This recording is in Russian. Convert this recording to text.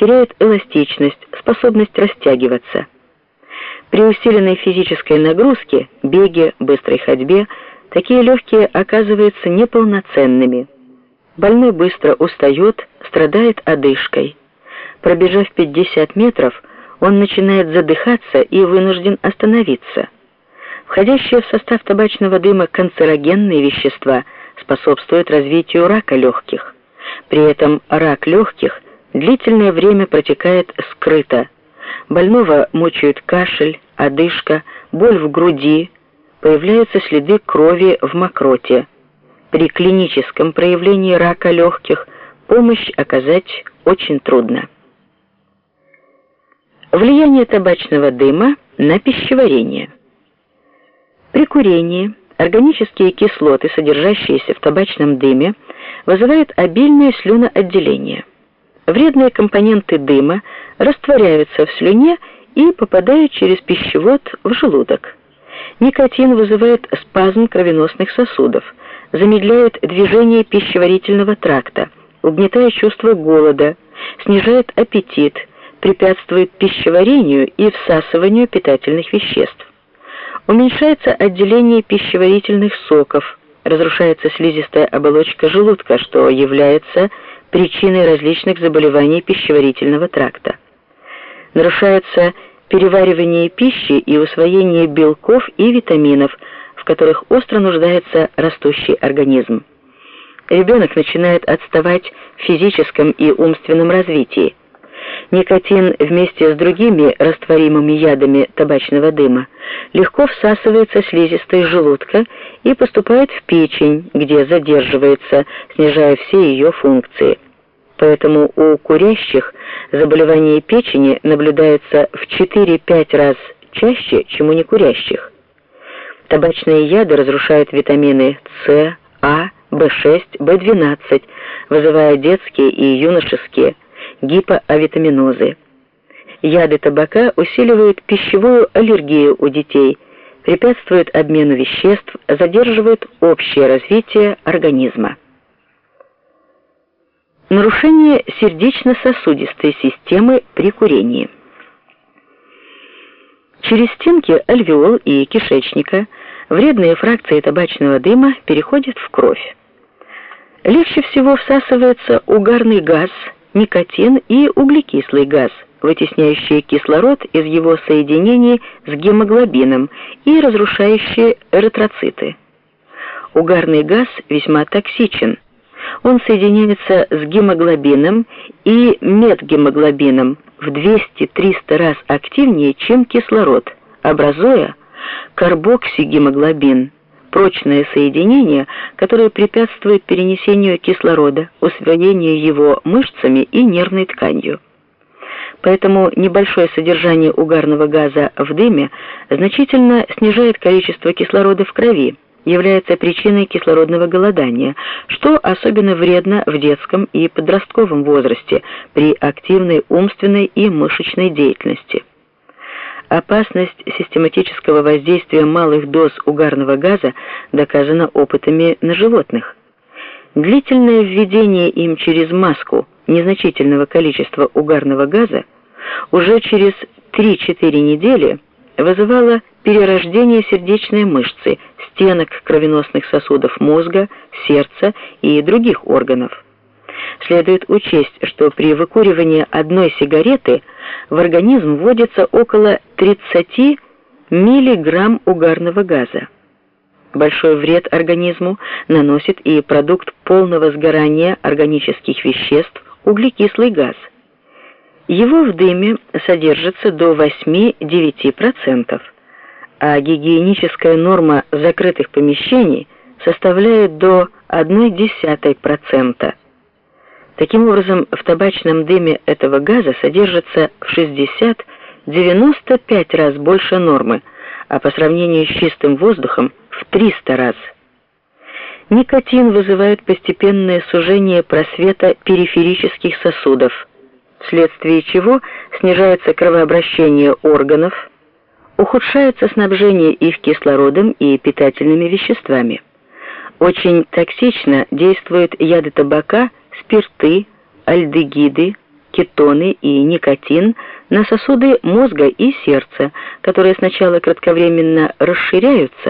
теряют эластичность, способность растягиваться. При усиленной физической нагрузке, беге, быстрой ходьбе, такие легкие оказываются неполноценными. Больной быстро устает, страдает одышкой. Пробежав 50 метров, он начинает задыхаться и вынужден остановиться. Входящие в состав табачного дыма канцерогенные вещества способствуют развитию рака легких. При этом рак легких длительное время протекает скрыто. Больного мучают кашель, одышка, боль в груди, появляются следы крови в мокроте. При клиническом проявлении рака легких помощь оказать очень трудно. Влияние табачного дыма на пищеварение. При курении органические кислоты, содержащиеся в табачном дыме, вызывают обильное слюноотделение. Вредные компоненты дыма растворяются в слюне и попадают через пищевод в желудок. Никотин вызывает спазм кровеносных сосудов, замедляет движение пищеварительного тракта, угнетает чувство голода, снижает аппетит, препятствует пищеварению и всасыванию питательных веществ. Уменьшается отделение пищеварительных соков, разрушается слизистая оболочка желудка, что является причиной различных заболеваний пищеварительного тракта. Нарушается переваривание пищи и усвоение белков и витаминов, в которых остро нуждается растущий организм. Ребенок начинает отставать в физическом и умственном развитии. Никотин вместе с другими растворимыми ядами табачного дыма легко всасывается слизистой желудка и поступает в печень, где задерживается, снижая все ее функции. Поэтому у курящих заболевание печени наблюдается в 4-5 раз чаще, чем у некурящих. Табачные яды разрушают витамины С, А, В6, В12, вызывая детские и юношеские гипоавитаминозы. Яды табака усиливают пищевую аллергию у детей, препятствуют обмену веществ, задерживают общее развитие организма. Нарушение сердечно-сосудистой системы при курении. Через стенки альвеол и кишечника вредные фракции табачного дыма переходят в кровь. Легче всего всасывается угарный газ – никотин и углекислый газ, вытесняющие кислород из его соединений с гемоглобином и разрушающие эритроциты. Угарный газ весьма токсичен. Он соединяется с гемоглобином и медгемоглобином в 200-300 раз активнее, чем кислород, образуя карбоксигемоглобин прочное соединение, которое препятствует перенесению кислорода, усвоению его мышцами и нервной тканью. Поэтому небольшое содержание угарного газа в дыме значительно снижает количество кислорода в крови, является причиной кислородного голодания, что особенно вредно в детском и подростковом возрасте при активной умственной и мышечной деятельности. Опасность систематического воздействия малых доз угарного газа доказана опытами на животных. Длительное введение им через маску незначительного количества угарного газа уже через 3-4 недели вызывало перерождение сердечной мышцы, стенок кровеносных сосудов мозга, сердца и других органов. Следует учесть, что при выкуривании одной сигареты в организм вводится около 30 миллиграмм угарного газа. Большой вред организму наносит и продукт полного сгорания органических веществ углекислый газ. Его в дыме содержится до 8-9%, а гигиеническая норма закрытых помещений составляет до 0,1%. Таким образом, в табачном дыме этого газа содержится в 60-95 раз больше нормы, а по сравнению с чистым воздухом в 300 раз. Никотин вызывает постепенное сужение просвета периферических сосудов, вследствие чего снижается кровообращение органов, ухудшается снабжение их кислородом и питательными веществами. Очень токсично действуют яды табака, спирты, альдегиды, кетоны и никотин на сосуды мозга и сердца, которые сначала кратковременно расширяются,